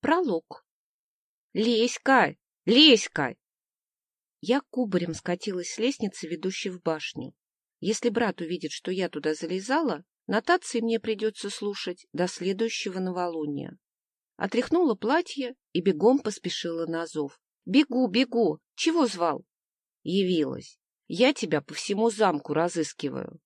Пролог. «Леська! Леська!» Я кубарем скатилась с лестницы, ведущей в башню. Если брат увидит, что я туда залезала, нотации мне придется слушать до следующего новолуния. Отряхнула платье и бегом поспешила на зов. «Бегу, бегу! Чего звал?» Явилась. «Я тебя по всему замку разыскиваю».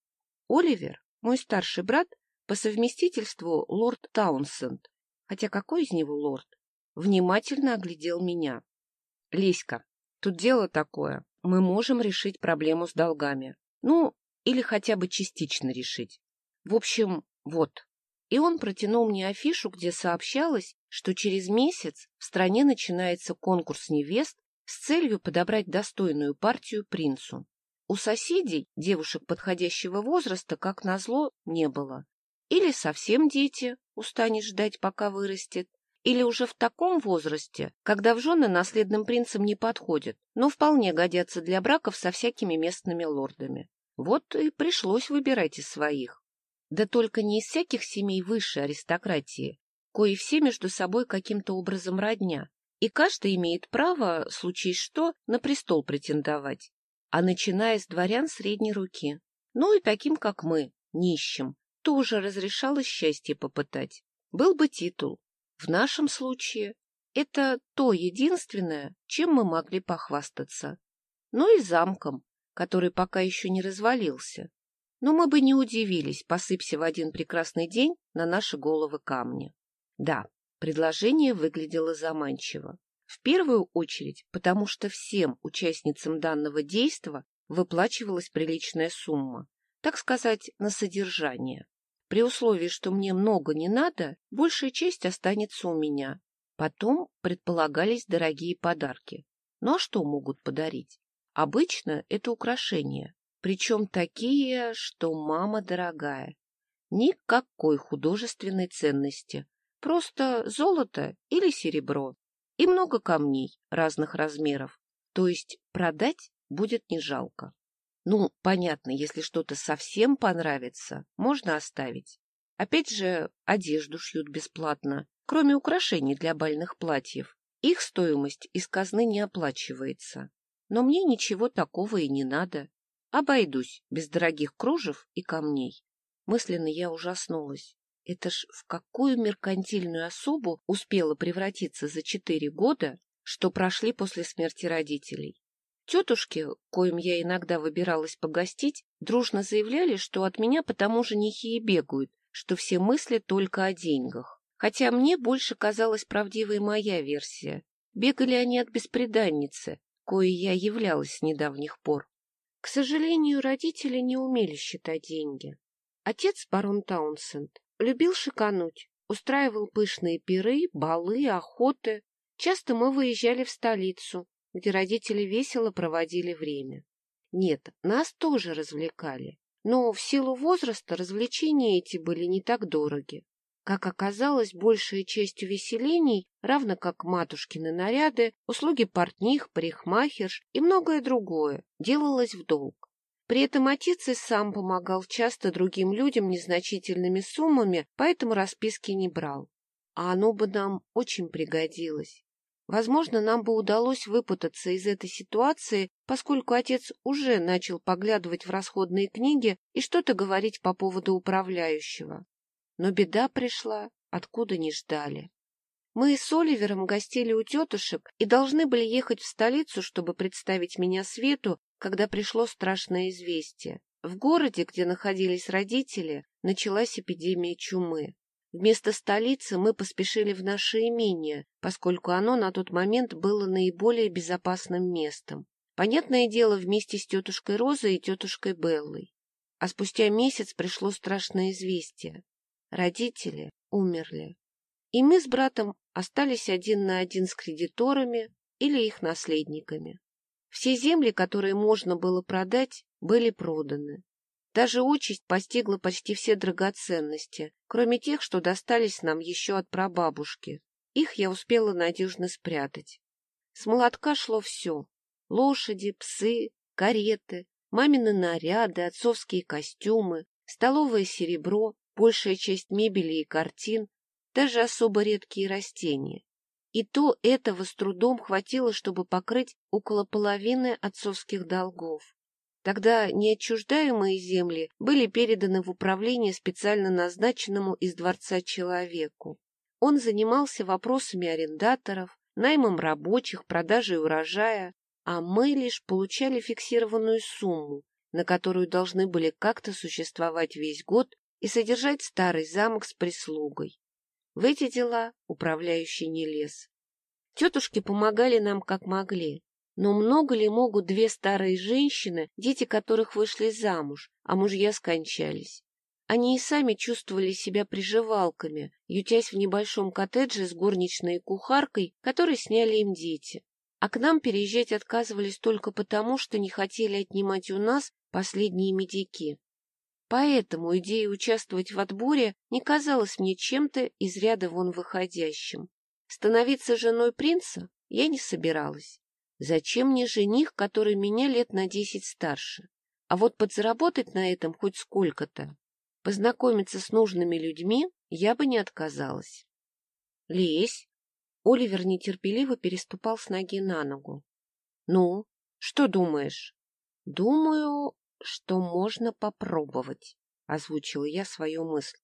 Оливер, мой старший брат, по совместительству лорд Таунсенд, хотя какой из него лорд, внимательно оглядел меня. — Лиська, тут дело такое. Мы можем решить проблему с долгами. Ну, или хотя бы частично решить. В общем, вот. И он протянул мне афишу, где сообщалось, что через месяц в стране начинается конкурс невест с целью подобрать достойную партию принцу. У соседей девушек подходящего возраста, как назло, не было. Или совсем дети, устанешь ждать, пока вырастет, или уже в таком возрасте, когда в жены наследным принцам не подходят, но вполне годятся для браков со всякими местными лордами. Вот и пришлось выбирать из своих. Да только не из всяких семей высшей аристократии, кои все между собой каким-то образом родня, и каждый имеет право, случись что, на престол претендовать, а начиная с дворян средней руки. Ну и таким, как мы, нищим, тоже разрешалось счастье попытать. Был бы титул. В нашем случае это то единственное, чем мы могли похвастаться. Ну и замком, который пока еще не развалился. Но мы бы не удивились, посыпься в один прекрасный день на наши головы камни. Да, предложение выглядело заманчиво. В первую очередь, потому что всем участницам данного действа выплачивалась приличная сумма, так сказать, на содержание. При условии, что мне много не надо, большая часть останется у меня. Потом предполагались дорогие подарки. Ну а что могут подарить? Обычно это украшения, причем такие, что мама дорогая. Никакой художественной ценности, просто золото или серебро и много камней разных размеров, то есть продать будет не жалко. Ну, понятно, если что-то совсем понравится, можно оставить. Опять же, одежду шьют бесплатно, кроме украшений для бальных платьев. Их стоимость из казны не оплачивается. Но мне ничего такого и не надо. Обойдусь без дорогих кружев и камней. Мысленно я ужаснулась. Это ж в какую меркантильную особу успела превратиться за четыре года, что прошли после смерти родителей. Тетушки, коим я иногда выбиралась погостить, дружно заявляли, что от меня потому женихи и бегают, что все мысли только о деньгах. Хотя мне больше казалась правдивой моя версия. Бегали они от беспреданницы, коей я являлась с недавних пор. К сожалению, родители не умели считать деньги. Отец, барон Таунсенд, любил шикануть, устраивал пышные пиры, балы, охоты. Часто мы выезжали в столицу, где родители весело проводили время. Нет, нас тоже развлекали, но в силу возраста развлечения эти были не так дороги. Как оказалось, большая часть увеселений, равно как матушкины наряды, услуги портних, парикмахерш и многое другое, делалось в долг. При этом отец и сам помогал часто другим людям незначительными суммами, поэтому расписки не брал. А оно бы нам очень пригодилось. Возможно, нам бы удалось выпутаться из этой ситуации, поскольку отец уже начал поглядывать в расходные книги и что-то говорить по поводу управляющего. Но беда пришла, откуда не ждали. Мы с Оливером гостили у тетушек и должны были ехать в столицу, чтобы представить меня Свету, когда пришло страшное известие. В городе, где находились родители, началась эпидемия чумы. Вместо столицы мы поспешили в наше имение, поскольку оно на тот момент было наиболее безопасным местом. Понятное дело, вместе с тетушкой Розой и тетушкой Беллой. А спустя месяц пришло страшное известие. Родители умерли. И мы с братом остались один на один с кредиторами или их наследниками. Все земли, которые можно было продать, были проданы. Даже участь постигла почти все драгоценности, кроме тех, что достались нам еще от прабабушки. Их я успела надежно спрятать. С молотка шло все — лошади, псы, кареты, мамины наряды, отцовские костюмы, столовое серебро, большая часть мебели и картин, даже особо редкие растения. и то этого с трудом хватило, чтобы покрыть около половины отцовских долгов. Тогда неотчуждаемые земли были переданы в управление специально назначенному из дворца человеку. Он занимался вопросами арендаторов, наймом рабочих, продажей урожая, а мы лишь получали фиксированную сумму, на которую должны были как-то существовать весь год и содержать старый замок с прислугой. В эти дела управляющий не лез. Тетушки помогали нам как могли, но много ли могут две старые женщины, дети которых вышли замуж, а мужья скончались? Они и сами чувствовали себя приживалками, ютясь в небольшом коттедже с горничной и кухаркой, который сняли им дети. А к нам переезжать отказывались только потому, что не хотели отнимать у нас последние медики. Поэтому идея участвовать в отборе не казалась мне чем-то из ряда вон выходящим. Становиться женой принца я не собиралась. Зачем мне жених, который меня лет на десять старше? А вот подзаработать на этом хоть сколько-то, познакомиться с нужными людьми я бы не отказалась. — Лезь! Оливер нетерпеливо переступал с ноги на ногу. — Ну, что думаешь? — Думаю, что можно попробовать, — озвучила я свою мысль.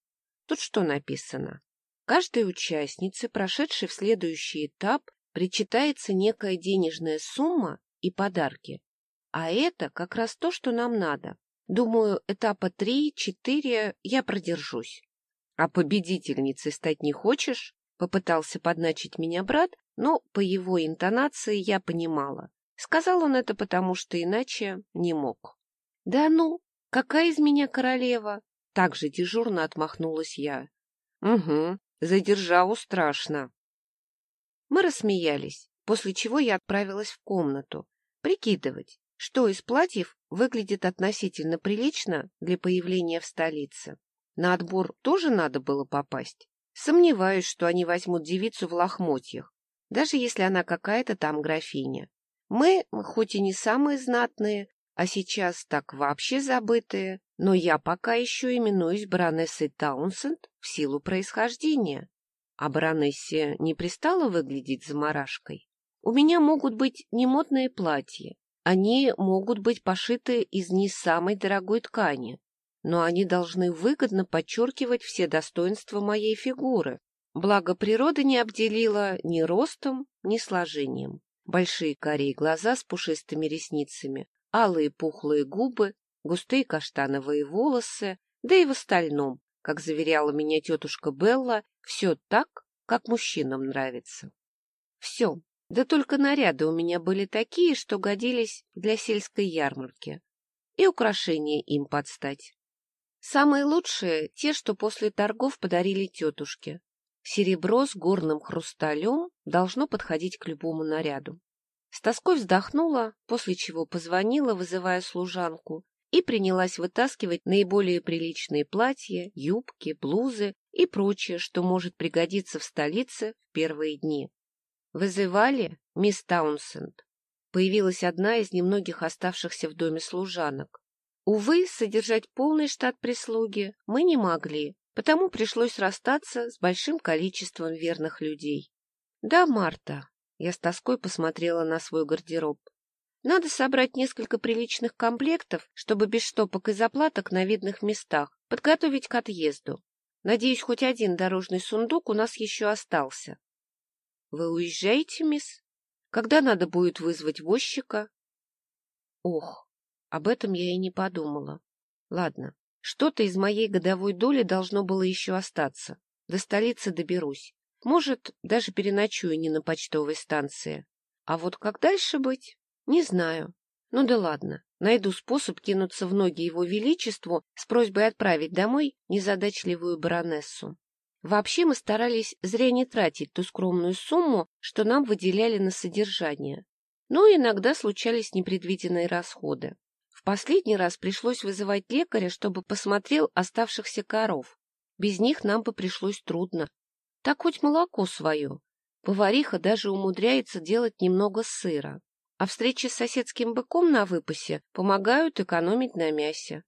Тут что написано? Каждой участнице, прошедшей в следующий этап, причитается некая денежная сумма и подарки. А это как раз то, что нам надо. Думаю, этапа три-четыре я продержусь. — А победительницей стать не хочешь? — попытался подначить меня брат, но по его интонации я понимала. Сказал он это потому, что иначе не мог. — Да ну, какая из меня королева? Так же дежурно отмахнулась я. — Угу, за державу страшно. Мы рассмеялись, после чего я отправилась в комнату, прикидывать, что из платьев выглядит относительно прилично для появления в столице. На отбор тоже надо было попасть. Сомневаюсь, что они возьмут девицу в лохмотьях, даже если она какая-то там графиня. Мы, хоть и не самые знатные, а сейчас так вообще забытые, но я пока еще именуюсь баронессой Таунсенд в силу происхождения. А баронессе не пристало выглядеть заморашкой? У меня могут быть не модные платья, они могут быть пошиты из не самой дорогой ткани, но они должны выгодно подчеркивать все достоинства моей фигуры. Благо природа не обделила ни ростом, ни сложением. Большие карие глаза с пушистыми ресницами, алые пухлые губы, густые каштановые волосы, да и в остальном как заверяла меня тетушка Белла, все так, как мужчинам нравится. Все, да только наряды у меня были такие, что годились для сельской ярмарки. И украшения им подстать. Самые лучшие — те, что после торгов подарили тетушке. Серебро с горным хрусталем должно подходить к любому наряду. С тоской вздохнула, после чего позвонила, вызывая служанку, и принялась вытаскивать наиболее приличные платья, юбки, блузы и прочее, что может пригодиться в столице в первые дни. «Вызывали, мисс Таунсенд?» Появилась одна из немногих оставшихся в доме служанок. Увы, содержать полный штат прислуги мы не могли, потому пришлось расстаться с большим количеством верных людей. «Да, Марта», — я с тоской посмотрела на свой гардероб, надо собрать несколько приличных комплектов, чтобы без штопок и заплаток на видных местах подготовить к отъезду. Надеюсь, хоть один дорожный сундук у нас еще остался. — Вы уезжаете, мисс? Когда надо будет вызвать возчика? Ох, об этом я и не подумала. Ладно, что-то из моей годовой доли должно было еще остаться. До столицы доберусь. Может, даже переночую не на почтовой станции. А вот как дальше быть? Не знаю. Ну да ладно, найду способ кинуться в ноги его величеству с просьбой отправить домой незадачливую баронессу. Вообще мы старались зря не тратить ту скромную сумму, что нам выделяли на содержание. Но иногда случались непредвиденные расходы. В последний раз пришлось вызывать лекаря, чтобы посмотрел оставшихся коров. Без них нам бы пришлось трудно. Так хоть молоко свое. Повариха даже умудряется делать немного сыра а встречи с соседским быком на выпасе помогают экономить на мясе.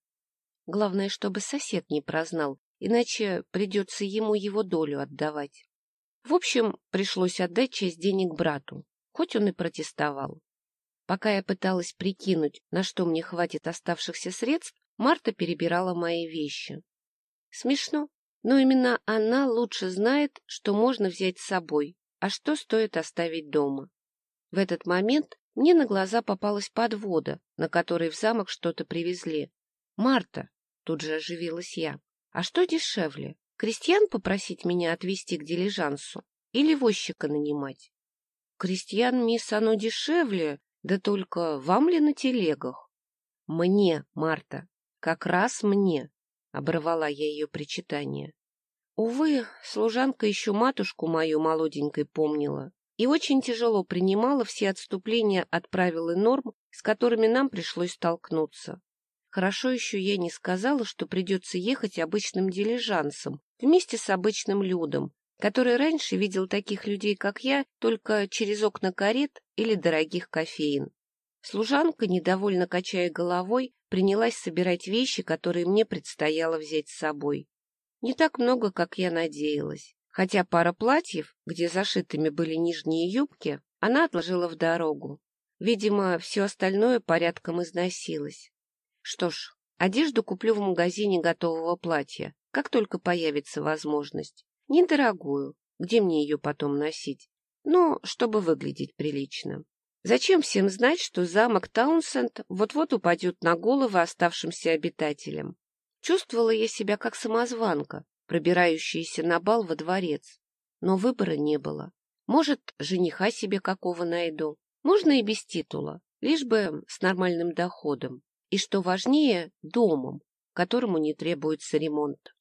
Главное, чтобы сосед не прознал, иначе придется ему его долю отдавать. В общем, пришлось отдать часть денег брату, хоть он и протестовал. Пока я пыталась прикинуть, на что мне хватит оставшихся средств, Марта перебирала мои вещи. Смешно, но именно она лучше знает, что можно взять с собой, а что стоит оставить дома. В этот момент мне на глаза попалась подвода, на которой в замок что-то привезли. «Марта!» — тут же оживилась я. «А что дешевле? Крестьян попросить меня отвезти к дилижансу или возчика нанимать?» «Крестьян, мисс, оно дешевле, да только вам ли на телегах?» «Мне, Марта, как раз мне!» — оборвала я ее причитание. Увы, служанка еще матушку мою молоденькой помнила и очень тяжело принимала все отступления от правил и норм, с которыми нам пришлось столкнуться. Хорошо еще я не сказала, что придется ехать обычным дилижансом вместе с обычным людом, который раньше видел таких людей, как я, только через окна карет или дорогих кофеин. Служанка, недовольно качая головой, принялась собирать вещи, которые мне предстояло взять с собой. Не так много, как я надеялась, хотя пара платьев, где зашитыми были нижние юбки, она отложила в дорогу. Видимо, все остальное порядком износилось. Что ж, одежду куплю в магазине готового платья, как только появится возможность. Недорогую, где мне ее потом носить? Ну, чтобы выглядеть прилично. Зачем всем знать, что замок Таунсенд вот-вот упадет на головы оставшимся обитателям? Чувствовала я себя как самозванка, пробирающаяся на бал во дворец. Но выбора не было. Может, жениха себе какого найду. Можно и без титула, лишь бы с нормальным доходом. И, что важнее, домом, которому не требуется ремонт.